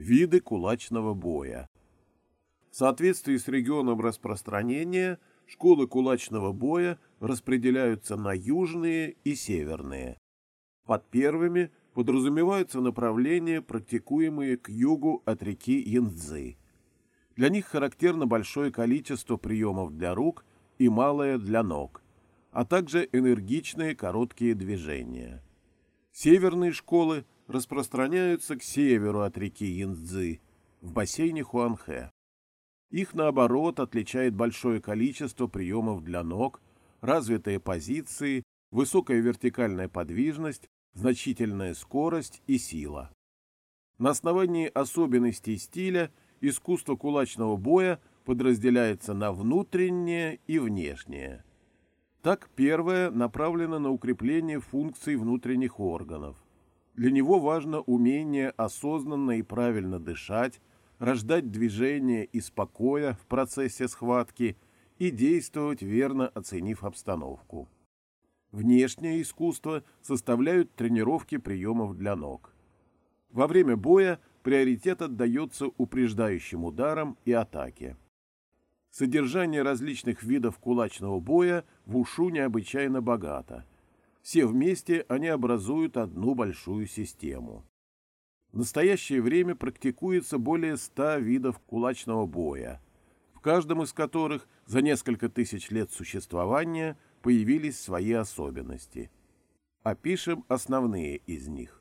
Виды кулачного боя. В соответствии с регионом распространения школы кулачного боя распределяются на южные и северные. Под первыми подразумеваются направления, практикуемые к югу от реки Янцзы. Для них характерно большое количество приемов для рук и малое для ног, а также энергичные короткие движения. Северные школы распространяются к северу от реки Янцзы, в бассейне Хуанхэ. Их, наоборот, отличает большое количество приемов для ног, развитые позиции, высокая вертикальная подвижность, значительная скорость и сила. На основании особенностей стиля искусство кулачного боя подразделяется на внутреннее и внешнее. Так, первое направлено на укрепление функций внутренних органов. Для него важно умение осознанно и правильно дышать, рождать движение и спокоя в процессе схватки и действовать, верно оценив обстановку. Внешнее искусство составляют тренировки приемов для ног. Во время боя приоритет отдается упреждающим ударам и атаке. Содержание различных видов кулачного боя в ушу необычайно богато. Все вместе они образуют одну большую систему. В настоящее время практикуется более ста видов кулачного боя, в каждом из которых за несколько тысяч лет существования появились свои особенности. Опишем основные из них.